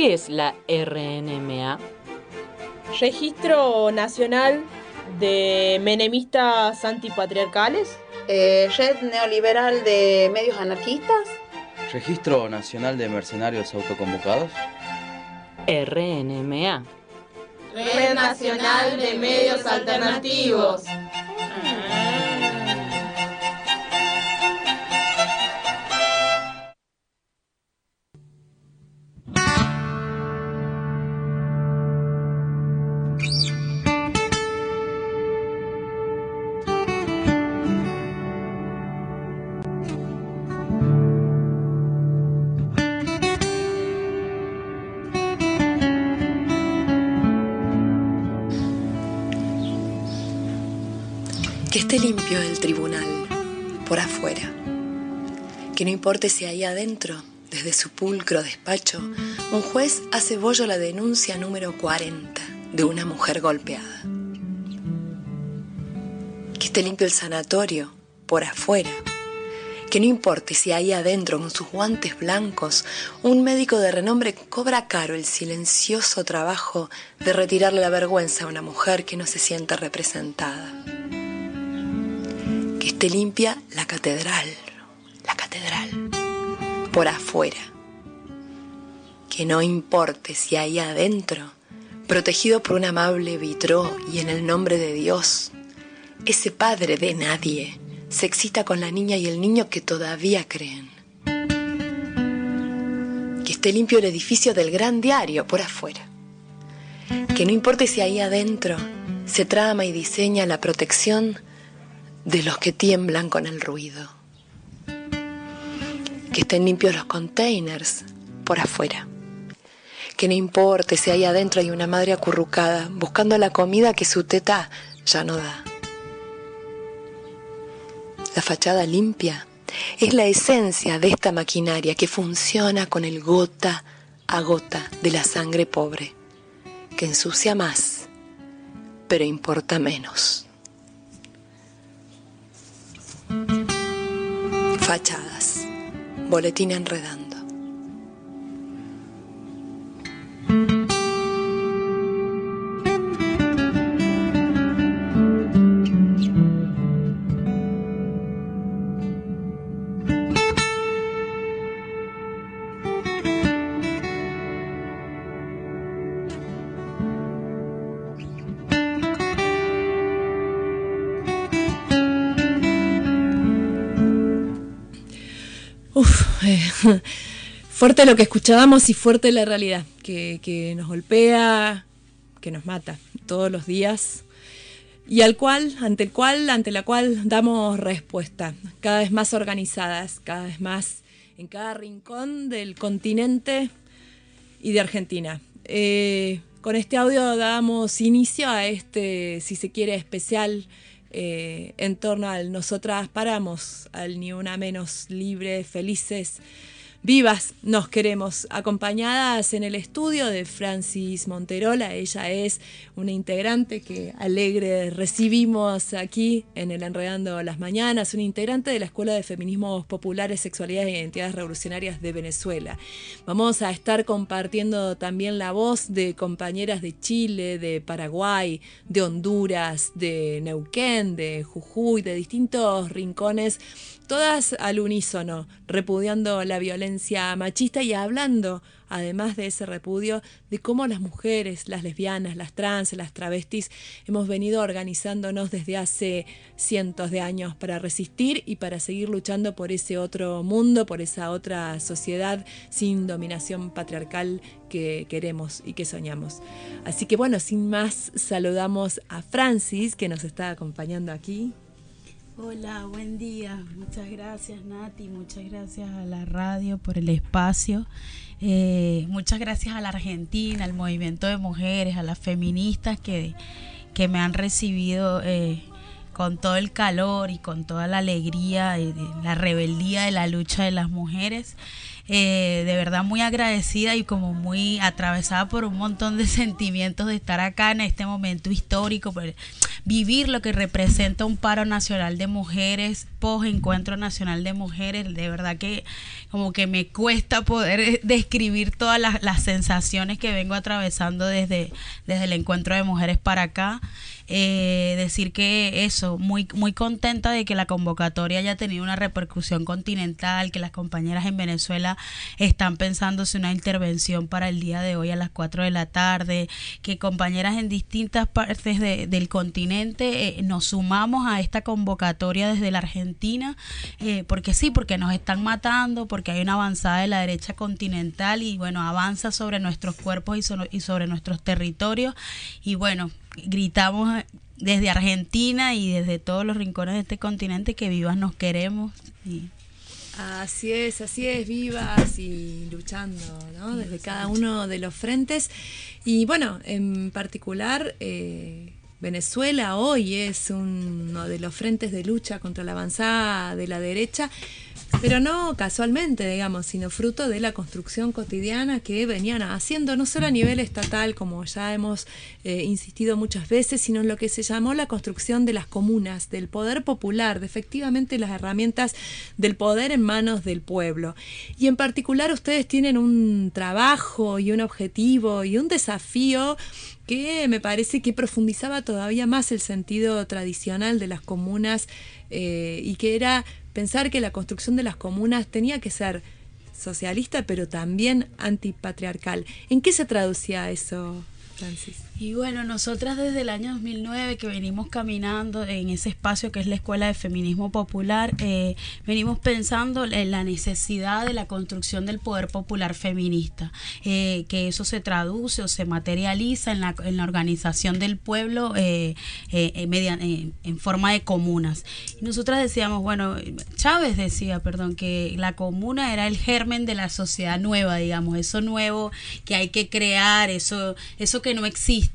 ¿Qué es la RNMA? Registro Nacional de Menemistas Antipatriarcales. Eh, Red Neoliberal de Medios Anarquistas. Registro Nacional de Mercenarios Autoconvocados. RNMA. Red Nacional de Medios Alternativos. Esté limpio el tribunal, por afuera. Que no importe si ahí adentro, desde su pulcro despacho, un juez hace bollo la denuncia número 40 de una mujer golpeada. Que esté limpio el sanatorio, por afuera. Que no importe si ahí adentro, con sus guantes blancos, un médico de renombre cobra caro el silencioso trabajo de retirarle la vergüenza a una mujer que no se siente representada que esté limpia la catedral, la catedral, por afuera. Que no importe si ahí adentro, protegido por un amable vitró y en el nombre de Dios, ese padre de nadie se excita con la niña y el niño que todavía creen. Que esté limpio el edificio del gran diario por afuera. Que no importe si ahí adentro se trama y diseña la protección de los que tiemblan con el ruido. Que estén limpios los containers por afuera. Que no importe si ahí adentro hay una madre acurrucada buscando la comida que su teta ya no da. La fachada limpia es la esencia de esta maquinaria que funciona con el gota a gota de la sangre pobre, que ensucia más, pero importa menos. Fachadas. Boletín enredando. Fuerte lo que escuchábamos y fuerte la realidad, que, nos golpea, que nos mata todos los días y al cual, ante el cual, ante la cual damos respuesta, cada vez más organizadas, cada vez más en cada rincón del continente y de Argentina. Eh, con este audio damos inicio a este, si se quiere, especial eh, en torno al nosotras paramos, al ni una menos libre, felices, vivas nos queremos, acompañadas en el estudio de Francis Monterola. Ella es una integrante que alegre recibimos aquí en el Enredando las Mañanas, una integrante de la Escuela de Feminismos Populares, Sexualidades e Identidades Revolucionarias de Venezuela. Vamos a estar compartiendo también la voz de compañeras de Chile, de Paraguay, de Honduras, de Neuquén, de Jujuy, de distintos rincones todas al unísono, repudiando la violencia machista y hablando, además de ese repudio, de cómo las mujeres, las lesbianas, las trans, las travestis, hemos venido organizándonos desde hace cientos de años para resistir y para seguir luchando por ese otro mundo, por esa otra sociedad sin dominación patriarcal que queremos y que soñamos. Así que bueno, sin más, saludamos a Francis, que nos está acompañando aquí. Hola, buen día. Muchas gracias Nati, muchas gracias a la radio por el espacio. Eh, muchas gracias a la Argentina, al movimiento de mujeres, a las feministas que, que me han recibido eh, con todo el calor y con toda la alegría, y la rebeldía de la lucha de las mujeres. Eh, de verdad muy agradecida y como muy atravesada por un montón de sentimientos de estar acá en este momento histórico, por vivir lo que representa un paro nacional de mujeres, post encuentro nacional de mujeres, de verdad que como que me cuesta poder eh, describir todas las, las sensaciones que vengo atravesando desde, desde el encuentro de mujeres para acá. Eh, decir que eso, muy, muy contenta de que la convocatoria haya tenido una repercusión continental, que las compañeras en Venezuela están pensándose una intervención para el día de hoy a las 4 de la tarde, que compañeras en distintas partes del continente eh, nos sumamos a esta convocatoria desde la Argentina, eh, porque sí, porque nos están matando, porque hay una avanzada de la derecha continental y bueno, avanza sobre nuestros cuerpos y, y sobre nuestros territorios. Y bueno, gritamos desde Argentina y desde todos los rincones de este continente que vivas nos queremos. Así es, así es, vivas y luchando, ¿no? Desde cada uno de los frentes. Y bueno, en particular, eh, Venezuela hoy es uno de los frentes de lucha contra la avanzada de la derecha pero no casualmente, digamos, sino fruto de la construcción cotidiana que venían haciendo, no solo a nivel estatal, como ya hemos eh, insistido muchas veces, sino en lo que se llamó la construcción de las comunas, del poder popular, de efectivamente las herramientas del poder en manos del pueblo. Y en particular ustedes tienen un trabajo y un objetivo y un desafío que me parece que profundizaba todavía más el sentido tradicional de las comunas eh, y que era pensar que la construcción de las comunas tenía que ser socialista, pero también antipatriarcal. ¿En qué se traducía eso, Francis? Y bueno, nosotras desde el año 2009 que venimos caminando en ese espacio que es la Escuela de Feminismo Popular, eh, venimos pensando en la necesidad de la construcción del poder popular feminista, eh, que eso se traduce o se materializa en la, en la organización del pueblo eh, en forma de comunas. Y nosotras decíamos, bueno, Chávez decía, perdón, que la comuna era el germen de la sociedad nueva, digamos, eso nuevo que hay que crear, eso, eso que no existe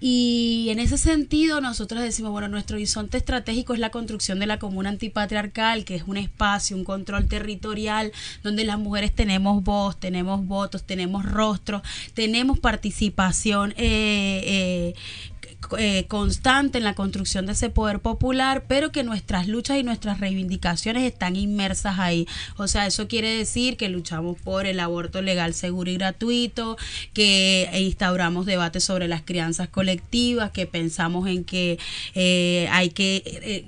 y en ese sentido nosotros decimos, bueno, nuestro horizonte estratégico es la construcción de la comuna antipatriarcal, que es un espacio, un control territorial donde las mujeres tenemos voz, tenemos votos, tenemos rostro, tenemos participación eh, eh, eh, constante en la construcción de ese poder popular, pero que nuestras luchas y nuestras reivindicaciones están inmersas ahí. O sea, eso quiere decir que luchamos por el aborto legal, seguro y gratuito, que instauramos debates sobre las crianzas colectivas, que pensamos en que eh, hay que... Eh,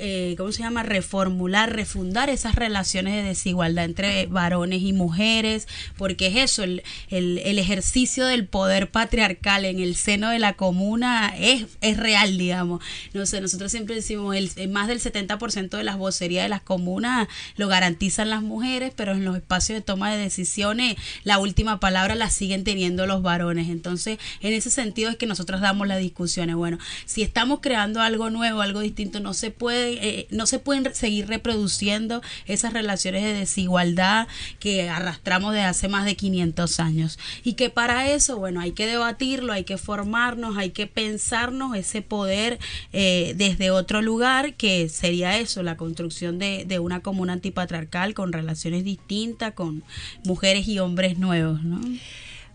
eh, ¿cómo se llama? Reformular, refundar esas relaciones de desigualdad entre varones y mujeres, porque es eso, el, el, ejercicio del poder patriarcal en el seno de la comuna es, es real, digamos. No sé, nosotros siempre decimos, el, más del 70% de las vocerías de las comunas lo garantizan las mujeres, pero en los espacios de toma de decisiones la última palabra la siguen teniendo los varones. Entonces, en ese sentido es que nosotros damos las discusiones. Bueno, si estamos creando algo nuevo, algo distinto, no se puede eh, no se pueden seguir reproduciendo esas relaciones de desigualdad que arrastramos desde hace más de 500 años. Y que para eso, bueno, hay que debatirlo, hay que formarnos, hay que pensarnos ese poder eh, desde otro lugar, que sería eso, la construcción de, de una comuna antipatriarcal con relaciones distintas, con mujeres y hombres nuevos, ¿no?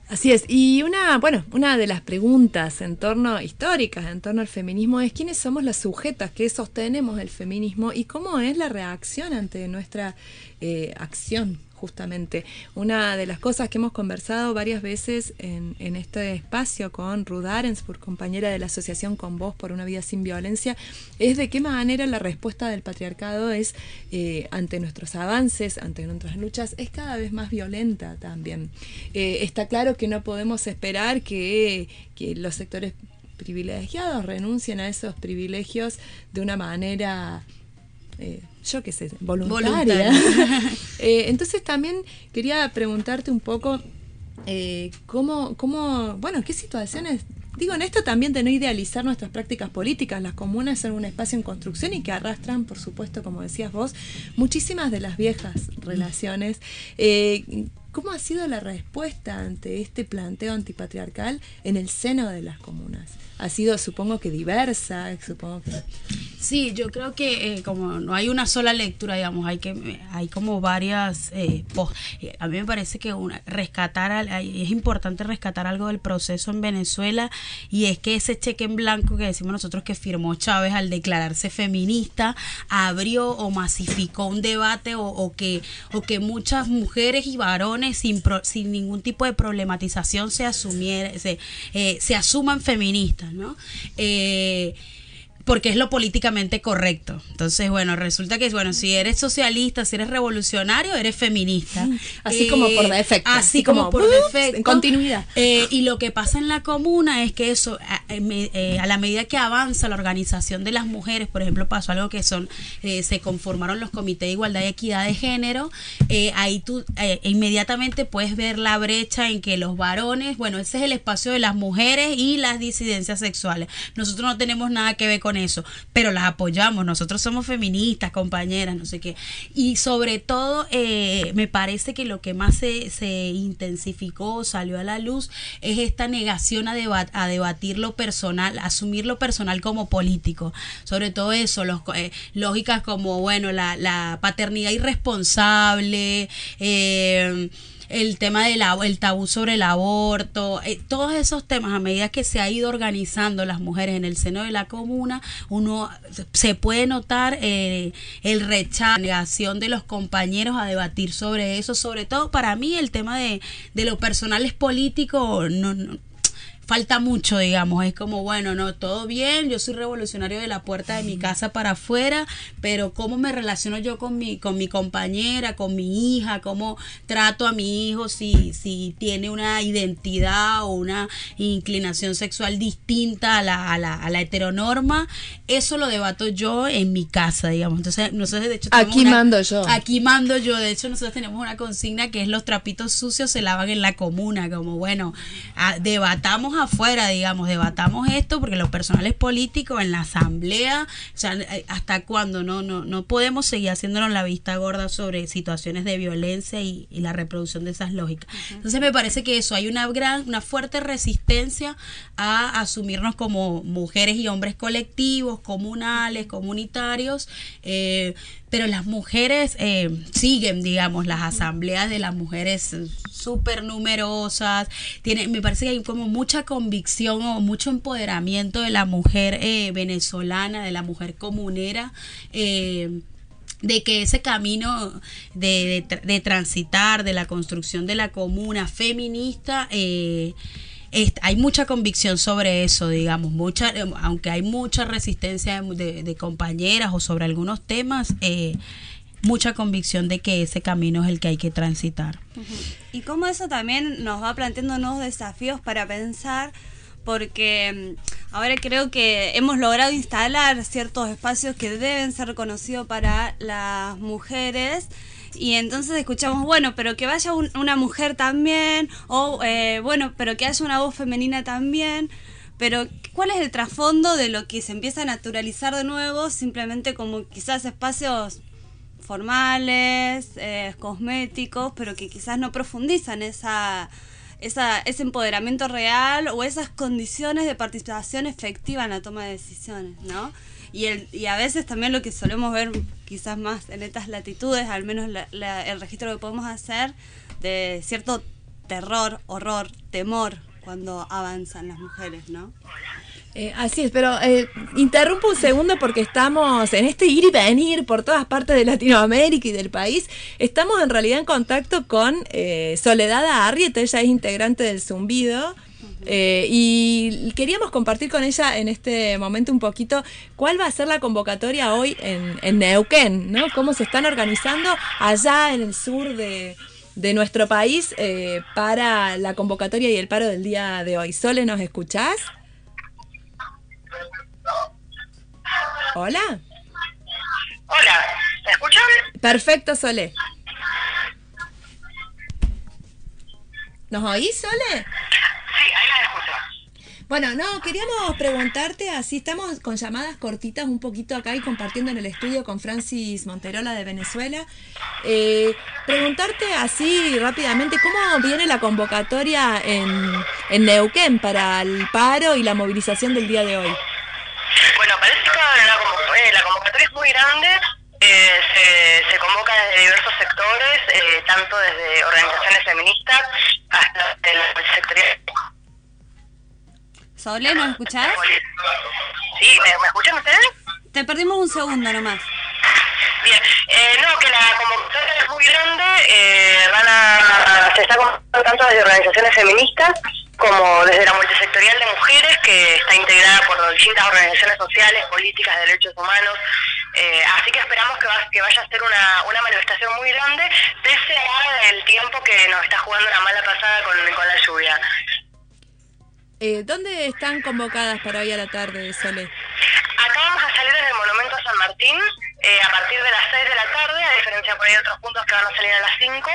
Así es, y una, bueno, una de las preguntas en torno históricas, en torno al feminismo, es quiénes somos las sujetas que sostenemos el feminismo y cómo es la reacción ante nuestra eh, acción justamente. Una de las cosas que hemos conversado varias veces en, este espacio con Ruth Arensburg, compañera de la Asociación Con Voz por una Vida Sin Violencia, es de qué manera la respuesta del patriarcado es eh, ante nuestros avances, ante nuestras luchas, es cada vez más violenta también. Eh, está claro que no podemos esperar que los sectores privilegiados renuncien a esos privilegios de una manera eh, yo qué sé, voluntaria. Eh, entonces también quería preguntarte un poco eh, cómo, cómo, bueno, qué situaciones Digo, en esto también de no idealizar nuestras prácticas políticas, las comunas son un espacio en construcción y que arrastran, por supuesto, como decías vos, muchísimas de las viejas relaciones. ¿Cómo ha sido la respuesta ante este planteo antipatriarcal en el seno de las comunas? Ha sido, supongo que diversa, supongo que... Sí, yo creo que eh, como no hay una sola lectura, digamos, hay que hay como varias. Eh, eh, a mí me parece que una, rescatar es importante rescatar algo del proceso en Venezuela y es que ese cheque en blanco que decimos nosotros que firmó Chávez al declararse feminista abrió o masificó un debate o, que o que muchas mujeres y varones sin sin ningún tipo de problematización se asumiera se, se asuman feministas, ¿no? Eh, porque es lo políticamente correcto. Entonces, bueno, resulta que, bueno, si eres socialista, si eres revolucionario, eres feminista. Así como por eh, defecto. Así, como, por defecto. En continuidad. Eh, y lo que pasa en la comuna es que eso, a, eh, a, la medida que avanza la organización de las mujeres, por ejemplo, pasó algo que son, se conformaron los comités de igualdad y equidad de género, ahí tú inmediatamente puedes ver la brecha en que los varones, bueno, ese es el espacio de las mujeres y las disidencias sexuales. Nosotros no tenemos nada que ver con eso, pero las apoyamos, nosotros somos feministas, compañeras, no sé qué. Y sobre todo, eh, me parece que lo que más se, se, intensificó, salió a la luz, es esta negación a, a debatir lo personal, asumir lo personal como político. Sobre todo eso, los, eh, lógicas como, bueno, la, la paternidad irresponsable, eh, el tema del el tabú sobre el aborto, eh, todos esos temas a medida que se ha ido organizando las mujeres en el seno de la comuna, uno se puede notar eh, el rechazo, de los compañeros a debatir sobre eso, sobre todo para mí el tema de, de lo personal es político, no falta mucho, digamos. Es como, bueno, no, todo bien, yo soy revolucionario de la puerta de mi casa para afuera, pero cómo me relaciono yo con mi, con mi compañera, con mi hija, cómo trato a mi hijo, si, si tiene una identidad o una inclinación sexual distinta a la, a la, a la heteronorma, eso lo debato yo en mi casa, digamos. Entonces, nosotros de hecho... Aquí mando yo. Aquí mando yo, de hecho nosotros tenemos una consigna que es los trapitos sucios se lavan en la comuna, como bueno, debatamos afuera, digamos, debatamos esto porque los personales políticos en la asamblea, o sea, eh, hasta cuándo no, no, no podemos seguir haciéndonos la vista gorda sobre situaciones de violencia y, la reproducción de esas lógicas. Entonces me parece que eso, hay una gran, una fuerte resistencia a asumirnos como mujeres y hombres colectivos, comunales, comunitarios, eh, pero las mujeres eh, siguen, digamos, las asambleas de las mujeres súper numerosas. Tiene, me parece que hay como mucha convicción o mucho empoderamiento de la mujer eh, venezolana, de la mujer comunera. Eh, de que ese camino de, de, transitar, de la construcción de la comuna feminista, hay mucha convicción sobre eso, digamos, mucha, eh, aunque hay mucha resistencia de, compañeras o sobre algunos temas, eh, mucha convicción de que ese camino es el que hay que transitar. Y cómo eso también nos va planteando nuevos desafíos para pensar, porque mm, ahora creo que hemos logrado instalar ciertos espacios que deben ser reconocidos para las mujeres. Y entonces escuchamos, bueno, pero que vaya una mujer también, o eh, bueno, pero que haya una voz femenina también, pero ¿cuál es el trasfondo de lo que se empieza a naturalizar de nuevo, simplemente como quizás espacios formales, eh, cosméticos, pero que quizás no profundizan esa, esa, ese empoderamiento real o esas condiciones de participación efectiva en la toma de decisiones, ¿no? Y, el, y a veces también lo que solemos ver quizás más en estas latitudes, al menos el registro que podemos hacer de cierto terror, horror, temor cuando avanzan las mujeres, ¿no? Eh, así es, pero eh, interrumpo un segundo porque estamos en este ir y venir por todas partes de Latinoamérica y del país. Estamos en realidad en contacto con eh, Soledad Arrieta, ella es integrante del Zumbido. Eh, y queríamos compartir con ella en este momento un poquito cuál va a ser la convocatoria hoy en, Neuquén, ¿no? Cómo se están organizando allá en el sur de, nuestro país eh, para la convocatoria y el paro del día de hoy. Sole, ¿nos escuchás? Hola. Hola, ¿me escuchan? Perfecto, Sole. ¿Nos oís, Sole? Sí, ahí la escucho. Bueno, no, queríamos preguntarte, así estamos con llamadas cortitas un poquito acá y compartiendo en el estudio con Francis Monterola de Venezuela. Eh, preguntarte así rápidamente, ¿cómo viene la convocatoria en, en Neuquén para el paro y la movilización del día de hoy? Bueno, parece que la, eh, la convocatoria es muy grande. eh, se, se convoca desde diversos sectores, eh, tanto desde organizaciones feministas hasta el sectorial. Sole, ¿nos escuchás? Sí, ¿me, me escuchan ustedes? Te perdimos un segundo nomás. Bien, eh, no, que la convocatoria es muy grande, eh, van a, se está convocando tanto desde organizaciones feministas como desde la multisectorial de mujeres, que está integrada por distintas organizaciones sociales, políticas, de derechos humanos, eh, así que esperamos que, va- que vaya a ser una, una manifestación muy grande, pese a el tiempo que nos está jugando una mala pasada con, con la lluvia. Eh, ¿Dónde están convocadas para hoy a la tarde, Sole? Acá vamos a salir desde el Monumento a San Martín eh, a partir de las 6 de la tarde, a diferencia por ahí de otros puntos que van a salir a las 5.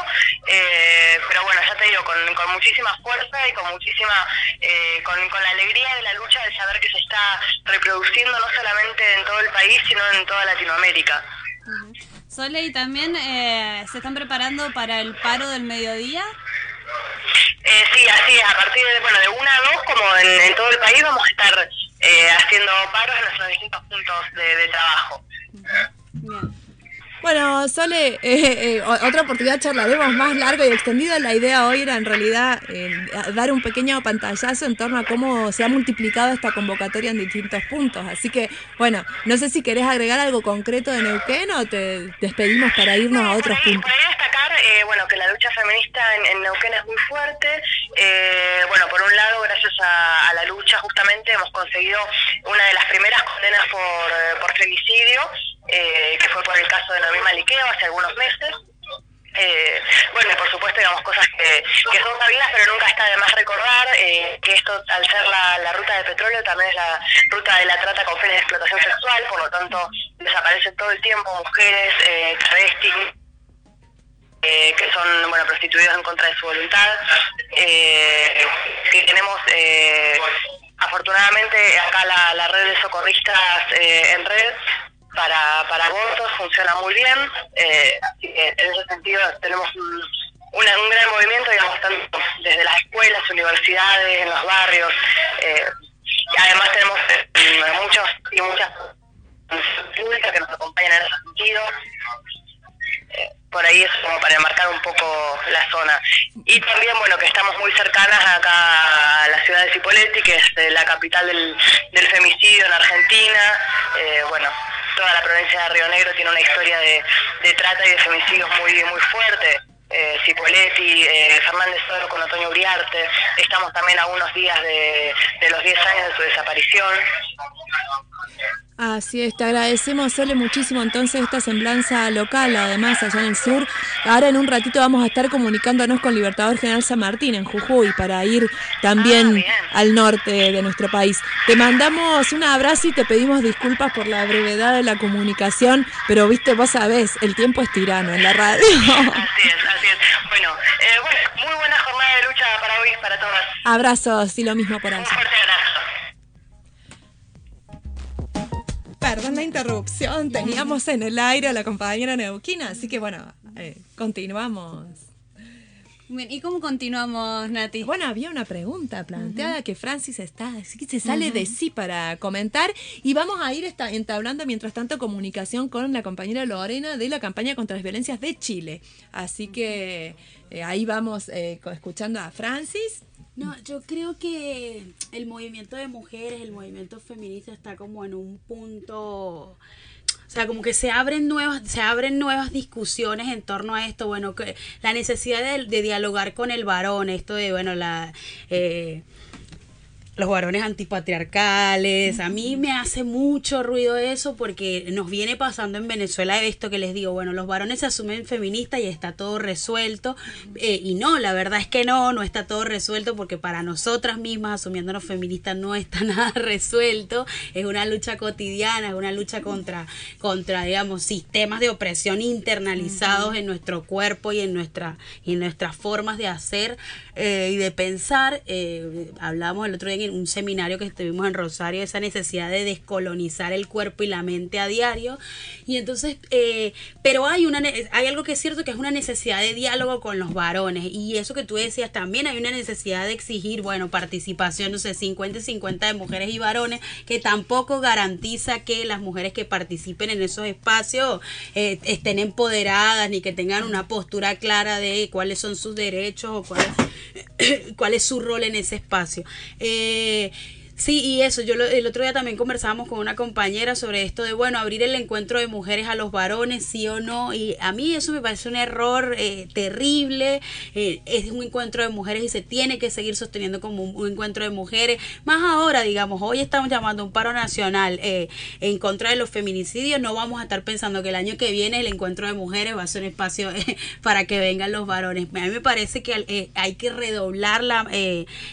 eh, pero bueno, ya te digo, con, con muchísima fuerza y con muchísima, eh, con, con la alegría de la lucha de saber que se está reproduciendo no solamente en todo el país, sino en toda Latinoamérica. Sole, y también eh, se están preparando para el paro del mediodía. Eh, sí, así es, a partir de, bueno, de 1 a 2, como en, en todo el país, vamos a estar eh, haciendo paros en nuestros distintos puntos de, de trabajo. Bueno, Sole, eh, eh, o- otra oportunidad charlaremos más largo y extendido. La idea hoy era en realidad eh, dar un pequeño pantallazo en torno a cómo se ha multiplicado esta convocatoria en distintos puntos. Así que, bueno, no sé si querés agregar algo concreto de Neuquén o te despedimos para irnos a otros puntos. Ahí destacar, eh, bueno, que la lucha feminista en, en Neuquén es muy fuerte. Eh, bueno, por un lado, gracias a, a la lucha justamente hemos conseguido una de las primeras condenas por, eh, por femicidio, eh, que fue por el caso de Noemí Maliqueo hace algunos meses. Eh, bueno, por supuesto, digamos, cosas que, son sabidas, pero nunca está de más recordar eh, que esto, al ser la, la ruta de petróleo, también es la ruta de la trata con fines de explotación sexual, por lo tanto, desaparecen todo el tiempo mujeres, eh, travestis, eh, que son bueno prostituidos en contra de su voluntad eh, tenemos eh, afortunadamente acá la, la red de socorristas eh, en red para, para abortos funciona muy bien eh, que en ese sentido tenemos un, una- un gran movimiento digamos tanto desde las escuelas universidades en los barrios eh, y además tenemos eh, muchos y muchas públicas que nos acompañan en ese sentido Eh, por ahí es como para marcar un poco la zona. Y también, bueno, que estamos muy cercanas acá a la ciudad de Cipolletti, que es eh, la capital del, del femicidio en Argentina. Bueno, toda la provincia de Río Negro tiene una historia de, trata y de femicidios muy, muy fuerte. Eh, Cipolletti, eh, Fernández Oro con Otoño Uriarte. Estamos también a unos días de, de los 10 años de su desaparición. Así es, te agradecemos, Sole, muchísimo entonces esta semblanza local, además allá en el sur. Ahora en un ratito vamos a estar comunicándonos con Libertador General San Martín en Jujuy para ir también al norte de nuestro país. Te mandamos un abrazo y te pedimos disculpas por la brevedad de la comunicación, pero viste, vos sabés, el tiempo es tirano en la radio. Así es, así es. Bueno, eh, bueno, muy buena jornada de lucha para hoy, para todas. Abrazos y lo mismo por allá. Perdón la interrupción, teníamos en el aire a la compañera neuquina, así que bueno, eh, continuamos. Bien, ¿y cómo continuamos, Nati? Bueno, había una pregunta planteada que Francis está, así que se sale de sí para comentar y vamos a ir entablando mientras tanto comunicación con la compañera Lorena de la campaña contra las violencias de Chile. Así que eh, ahí vamos eh, escuchando a Francis. No, yo creo que el movimiento de mujeres, el movimiento feminista está como en un punto o sea, como que se abren nuevas, se abren nuevas discusiones en torno a esto, bueno, que la necesidad de, de dialogar con el varón, esto de, bueno, la eh, los varones antipatriarcales. A mí me hace mucho ruido eso porque nos viene pasando en Venezuela esto que les digo, bueno, los varones se asumen feministas y está todo resuelto. Eh, y no, la verdad es que no, no está todo resuelto porque para nosotras mismas, asumiéndonos feministas, no está nada resuelto. Es una lucha cotidiana, es una lucha contra, contra digamos, sistemas de opresión internalizados en nuestro cuerpo y en, nuestra, y en nuestras formas de hacer eh, y de pensar. Eh, hablamos el otro día en un seminario que estuvimos en Rosario, esa necesidad de descolonizar el cuerpo y la mente a diario. Y entonces, eh, pero hay, una, hay algo que es cierto que es una necesidad de diálogo con los varones. Y eso que tú decías, también hay una necesidad de exigir, bueno, participación, no sé, 50 y 50 de mujeres y varones, que tampoco garantiza que las mujeres que participen en esos espacios eh, estén empoderadas ni que tengan una postura clara de cuáles son sus derechos o cuál cuál es su rol en ese espacio. Eh, Yeah. Sí, y eso, yo el otro día también conversábamos con una compañera sobre esto de, bueno, abrir el encuentro de mujeres a los varones, sí o no, y a mí eso me parece un error eh, terrible, eh, es un encuentro de mujeres y se tiene que seguir sosteniendo como un, encuentro de mujeres, más ahora, digamos, hoy estamos llamando un paro nacional eh, en contra de los feminicidios, no vamos a estar pensando que el año que viene el encuentro de mujeres va a ser un espacio para que vengan los varones. A mí me parece que hay que redoblar la,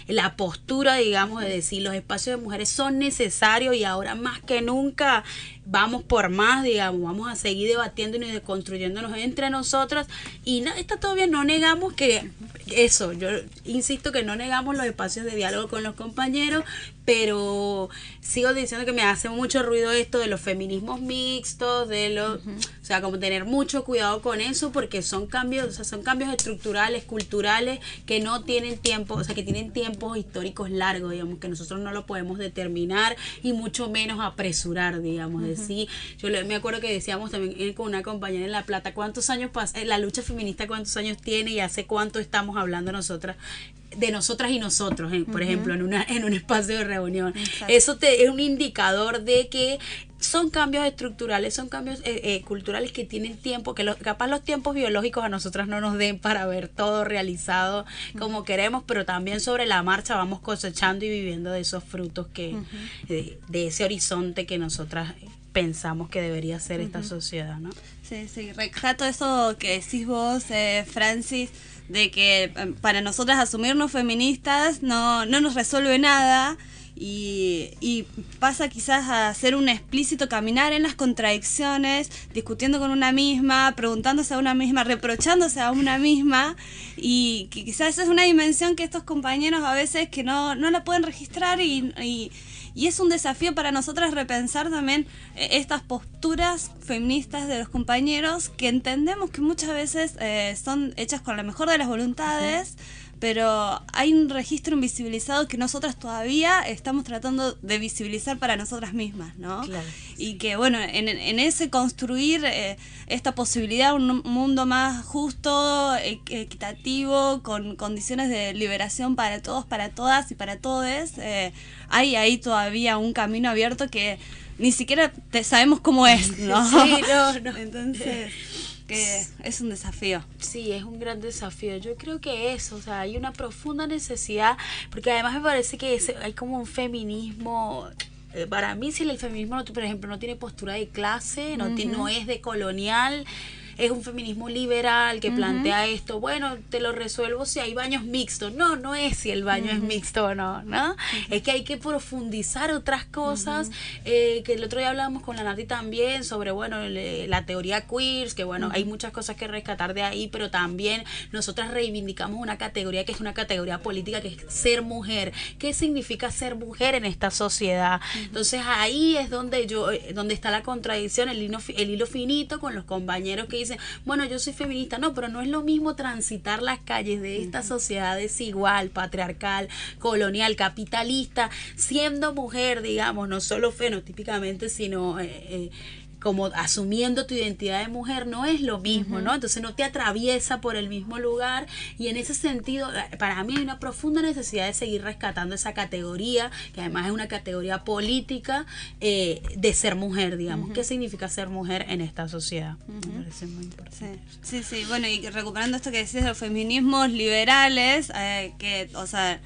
la postura, digamos, de decir los espacios de mujeres son necesarios y ahora más que nunca vamos por más, digamos, vamos a seguir debatiendo y construyéndonos entre nosotras. Y no, está todo bien, no negamos que eso, yo insisto que no negamos los espacios de diálogo con los compañeros, pero sigo diciendo que me hace mucho ruido esto de los feminismos mixtos, de los, o sea, como tener mucho cuidado con eso porque son cambios, o sea, son cambios estructurales, culturales que no tienen tiempo, o sea, que tienen tiempos históricos largos, digamos, que nosotros no lo podemos determinar y mucho menos apresurar, digamos, decir, yo me acuerdo que decíamos también con una compañera en La Plata, ¿cuántos años pasa la lucha feminista cuántos años tiene y hace cuánto estamos hablando nosotras de nosotras y nosotros, por ejemplo, en, una, en un espacio de reunión. Eso te, es un indicador de que son cambios estructurales, son cambios eh, eh, culturales que tienen tiempo, que capaz los tiempos biológicos a nosotras no nos den para ver todo realizado como queremos, pero también sobre la marcha vamos cosechando y viviendo de esos frutos que, de, ese horizonte que nosotras pensamos que debería ser esta sociedad, ¿no? Sí, sí, retrato eso que decís vos, eh, Francis, de que em, para nosotras asumirnos feministas no, no nos resuelve nada y, y, pasa quizás a ser un explícito caminar en las contradicciones, discutiendo con una misma, preguntándose a una misma, reprochándose a una misma y que quizás esa es una dimensión que estos compañeros a veces que no, no la pueden registrar y, y y es un desafío para nosotras repensar también eh, estas posturas feministas de los compañeros que entendemos que muchas veces eh, son hechas con la mejor de las voluntades pero hay un registro invisibilizado que nosotras todavía estamos tratando de visibilizar para nosotras mismas, ¿no? Y que, bueno, en, ese construir eh, esta posibilidad, un mundo más justo, equitativo, con condiciones de liberación para todos, para todas y para todes, eh, hay ahí todavía un camino abierto que ni siquiera te sabemos cómo es, ¿no? Sí, no, no. Entonces que es un desafío. Sí, es un gran desafío. Yo creo que eso, o sea, hay una profunda necesidad, porque además me parece que hay como un feminismo eh, para mí si el feminismo por ejemplo no tiene postura de clase no, no es de colonial es un feminismo liberal que plantea esto, bueno, te lo resuelvo si hay baños mixtos. No, no es si el baño es mixto o no, ¿no? Es que hay que profundizar otras cosas, eh, que el otro día hablábamos con la Nati también sobre, bueno, la teoría queers, que bueno, hay muchas cosas que rescatar de ahí, pero también nosotras reivindicamos una categoría que es una categoría política, que es ser mujer. ¿Qué significa ser mujer en esta sociedad? Entonces ahí es donde yo, eh, donde está la contradicción, el hilo, el hilo finito con los compañeros que bueno, yo soy feminista, no, pero no es lo mismo transitar las calles de esta sociedad desigual, patriarcal, colonial, capitalista, siendo mujer, digamos, no solo fenotípicamente, sino... Eh, eh, como asumiendo tu identidad de mujer no es lo mismo, ¿no? Entonces no te atraviesa por el mismo lugar y en ese sentido eh, para mí hay una profunda necesidad de seguir rescatando esa categoría, que además es una categoría política eh, de ser mujer, digamos. ¿Qué significa ser mujer en esta sociedad? Me parece muy importante. Sí. sí, bueno, y recuperando esto que decías de los feminismos liberales, eh, que, o sea,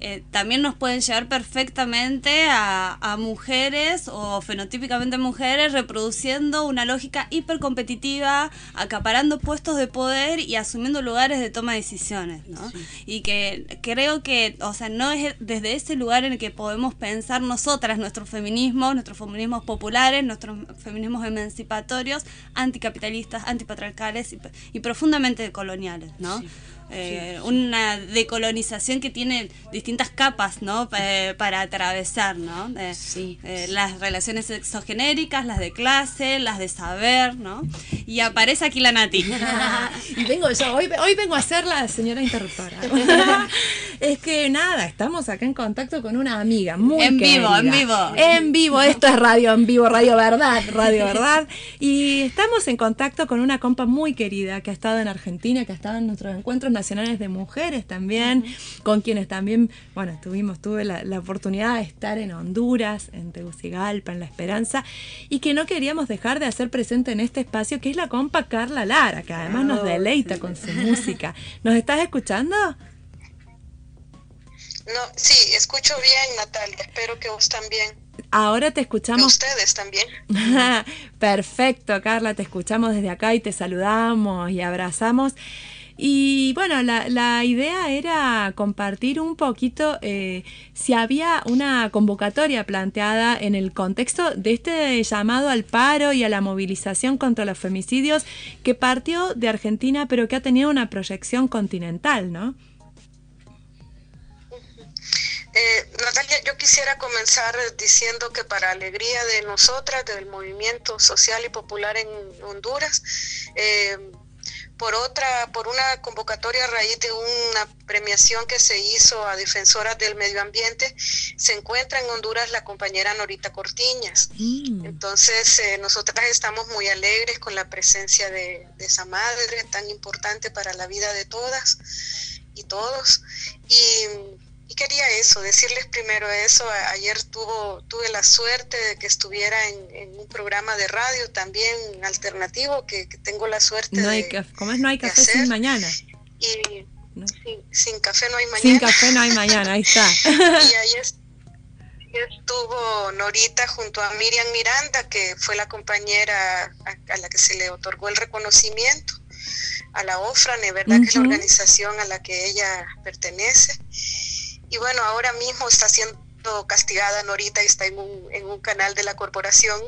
eh, también nos pueden llevar perfectamente a, mujeres o fenotípicamente mujeres reproduciendo una lógica hipercompetitiva, acaparando puestos de poder y asumiendo lugares de toma de decisiones, ¿no? Y que creo que, o sea, no es desde ese lugar en el que podemos pensar nosotras nuestros feminismos, nuestros feminismos populares, nuestros feminismos emancipatorios, anticapitalistas, antipatriarcales y, y profundamente coloniales, ¿no? Eh, una decolonización que tiene distintas capas, ¿no? Eh, para atravesar, ¿no? Eh, Sí. las relaciones exogenéricas, las de clase, las de saber, ¿no? Y aparece aquí la Nati. Y vengo yo, hoy, hoy vengo a ser la señora interruptora. es que nada, estamos acá en contacto con una amiga muy En vivo, querida. en vivo. En vivo, esto es radio en vivo, radio verdad, radio verdad. Y estamos en contacto con una compa muy querida que ha estado en Argentina, que ha estado en nuestros encuentros nacionales de mujeres también, con quienes también, bueno, tuvimos, tuve la, la oportunidad de estar en Honduras, en Tegucigalpa, en La Esperanza, y que no queríamos dejar de hacer presente en este espacio, que es la compa Carla Lara, que además nos deleita con su música. ¿Nos estás escuchando? No, sí, escucho bien, Natalia. Espero que vos también. Ahora te escuchamos. ustedes también. Perfecto, Carla, te escuchamos desde acá y te saludamos y abrazamos. Y bueno, la, la idea era compartir un poquito eh, si había una convocatoria planteada en el contexto de este llamado al paro y a la movilización contra los femicidios que partió de Argentina pero que ha tenido una proyección continental, ¿no? Eh, Natalia, yo quisiera comenzar diciendo que para alegría de nosotras, del movimiento social y popular en Honduras, eh, por otra, por una convocatoria a raíz de una premiación que se hizo a defensoras del medio ambiente, se encuentra en Honduras la compañera Norita Cortiñas. Entonces, eh, nosotras estamos muy alegres con la presencia de, de esa madre tan importante para la vida de todas y todos. Y, y quería eso, decirles primero eso. Ayer tuvo, tuve la suerte de que estuviera en, en un programa de radio también alternativo, que, que tengo la suerte No hay de... ¿Cómo es? No hay café sin mañana. Y No. sin, sin café no hay mañana. Sin café no hay mañana, ahí está. y ahí es- estuvo Norita junto a Miriam Miranda, que fue la compañera a, a la que se le otorgó el reconocimiento, a la OFRANE, ¿verdad? Que es la organización a la que ella pertenece. Y bueno, ahora mismo está siendo castigada Norita y está en un, en un canal de la corporación,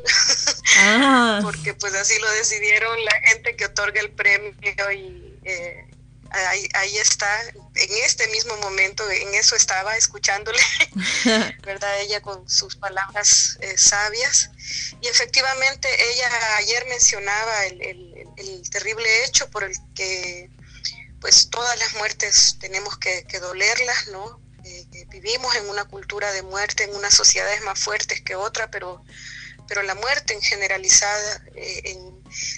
Ah. porque pues así lo decidieron la gente que otorga el premio y eh, ahí, ahí está, en este mismo momento, en eso estaba escuchándole, ¿verdad? Ella con sus palabras eh, sabias. Y efectivamente ella ayer mencionaba el, el- el terrible hecho por el que pues todas las muertes tenemos que, que dolerlas, ¿no? Vivimos en una cultura de muerte, en unas sociedades más fuertes que otra, pero, pero la muerte en generalizada, eh,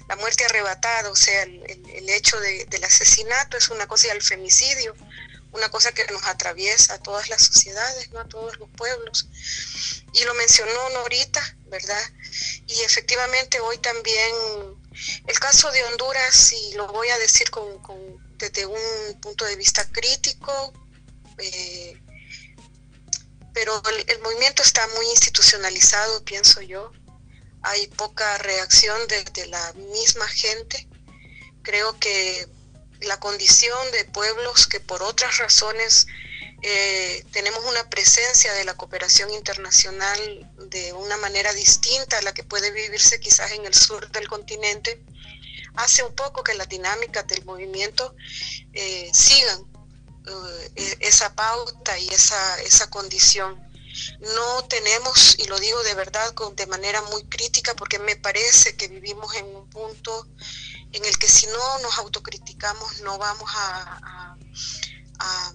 la muerte arrebatada, o sea, el, hecho de- del asesinato es una cosa y el femicidio, una cosa que nos atraviesa a todas las sociedades, ¿no? a todos los pueblos. Y lo mencionó Norita, ¿verdad? Y efectivamente hoy también el caso de Honduras, y lo voy a decir con, con- desde un punto de vista crítico, eh, pero el, movimiento está muy institucionalizado, pienso yo. Hay poca reacción desde la misma gente. Creo que la condición de pueblos que por otras razones eh, tenemos una presencia de la cooperación internacional de una manera distinta a la que puede vivirse quizás en el sur del continente, hace un poco que las dinámicas del movimiento eh, sigan e- esa pauta y esa, esa condición. No tenemos, y lo digo de verdad con, de manera muy crítica, porque me parece que vivimos en un punto en el que si no nos autocriticamos no vamos a, a- a-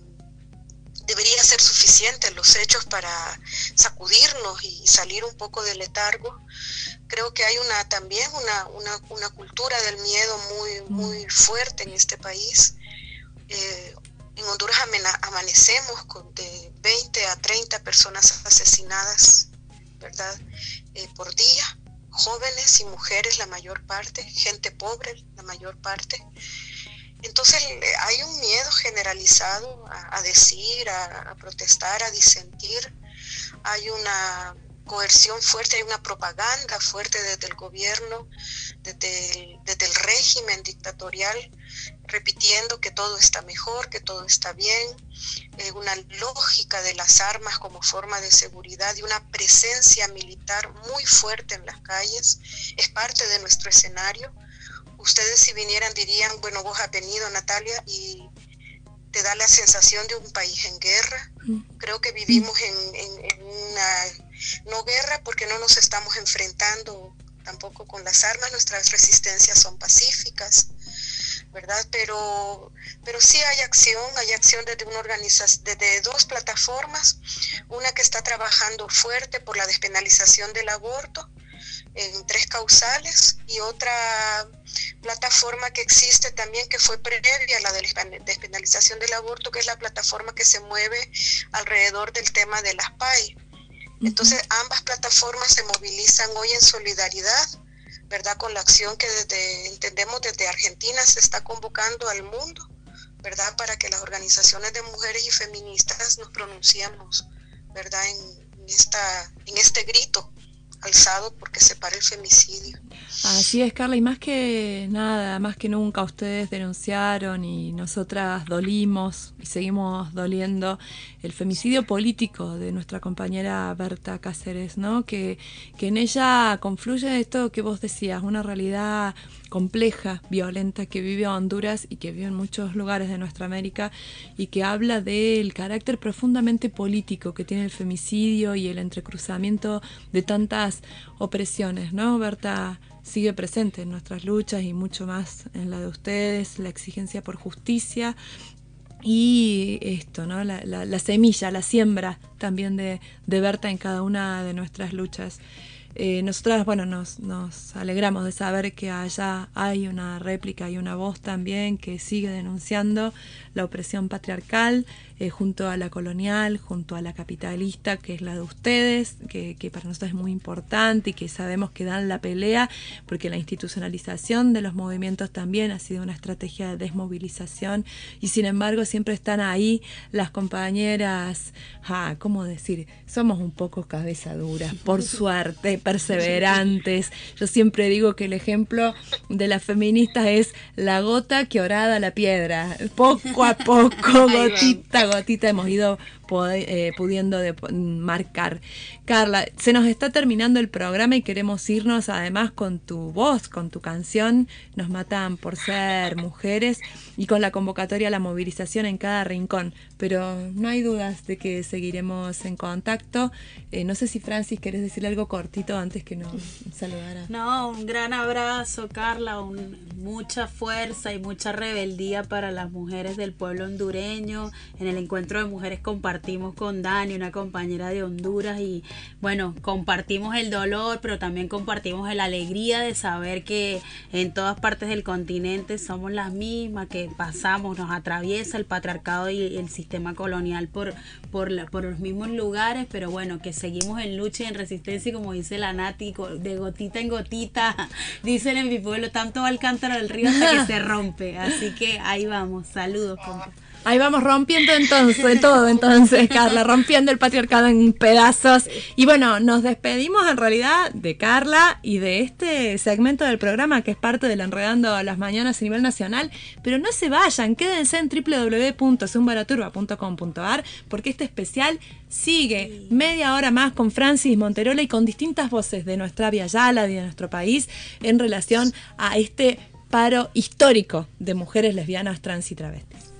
debería ser suficiente los hechos para sacudirnos y salir un poco del letargo. Creo que hay una también una, una, una cultura del miedo muy, muy fuerte en este país. Eh, en Honduras amanecemos con de 20 a 30 personas asesinadas, ¿verdad? Eh, por día, jóvenes y mujeres la mayor parte, gente pobre la mayor parte. Entonces hay un miedo generalizado a, decir, a, protestar, a disentir. Hay una coerción fuerte, hay una propaganda fuerte desde el gobierno, desde el régimen dictatorial, repitiendo que todo está mejor, que todo está bien, eh, una lógica de las armas como forma de seguridad y una presencia militar muy fuerte en las calles, es parte de nuestro escenario. Ustedes si vinieran dirían, bueno, vos has venido Natalia y te da la sensación de un país en guerra. Creo que vivimos en, en una, no guerra porque no nos estamos enfrentando tampoco con las armas, nuestras resistencias son pacíficas. ¿Verdad? Pero, pero sí hay acción, hay acción desde una organización, desde dos plataformas, una que está trabajando fuerte por la despenalización del aborto en tres causales y otra plataforma que existe también que fue previa a la despenalización del aborto, que es la plataforma que se mueve alrededor del tema de las PAI. Entonces ambas plataformas se movilizan hoy en solidaridad ¿verdad? Con la acción que desde, entendemos desde Argentina se está convocando al mundo, ¿verdad? Para que las organizaciones de mujeres y feministas nos pronunciemos, ¿verdad? En, esta, en este grito alzado porque se para el femicidio. Así es, Carla, y más que nada, más que nunca ustedes denunciaron y nosotras dolimos y seguimos doliendo el femicidio político de nuestra compañera Berta Cáceres, ¿no? Que, que en ella confluye esto que vos decías, una realidad compleja, violenta que vive Honduras y que vive en muchos lugares de nuestra América y que habla del carácter profundamente político que tiene el femicidio y el entrecruzamiento de tantas opresiones, ¿no? Berta sigue presente en nuestras luchas y mucho más en la de ustedes, la exigencia por justicia y esto, ¿no? La, la, semilla, la siembra también de Berta en cada una de nuestras luchas. Eh, nosotras, bueno, nos, nos alegramos de saber que allá hay una réplica y una voz también que sigue denunciando la opresión patriarcal eh, junto a la colonial, junto a la capitalista, que es la de ustedes, que, que, para nosotros es muy importante y que sabemos que dan la pelea, porque la institucionalización de los movimientos también ha sido una estrategia de desmovilización y sin embargo siempre están ahí las compañeras, ah, ¿cómo decir? Somos un poco cabezaduras, por suerte, perseverantes. Yo siempre digo que el ejemplo de las feministas es la gota que orada la piedra. Poco a poco, gotita gotita hemos ido eh, pudiendo marcar. Carla, se nos está terminando el programa y queremos irnos además con tu voz, con tu canción, Nos matan por ser mujeres y con la convocatoria a la movilización en cada rincón. Pero no hay dudas de que seguiremos en contacto. Eh, no sé si Francis querés decir algo cortito antes que nos saludara. No, un gran abrazo, Carla, mucha fuerza y mucha rebeldía para las mujeres del pueblo hondureño en el encuentro de mujeres compartimos con Dani, una compañera de Honduras, y bueno, compartimos el dolor, pero también compartimos la alegría de saber que en todas partes del continente somos las mismas, que pasamos, nos atraviesa el patriarcado y el sistema colonial por, por, los mismos lugares, pero bueno, que seguimos en lucha y en resistencia, y como dice la Nati, de gotita en gotita, dicen en mi pueblo, tanto va el cántaro del río hasta que se rompe. Así que ahí vamos, saludos, compa. Ahí vamos rompiendo entonces todo, entonces, Carla, rompiendo el patriarcado en pedazos. Y bueno, nos despedimos en realidad de Carla y de este segmento del programa que es parte del Enredando las Mañanas a nivel nacional. Pero no se vayan, quédense en www.zumbaraturba.com.ar porque este especial sigue media hora más con Francis Monterola y con distintas voces de nuestra Via Yala y de nuestro país en relación a este paro histórico de mujeres lesbianas, trans y travestis.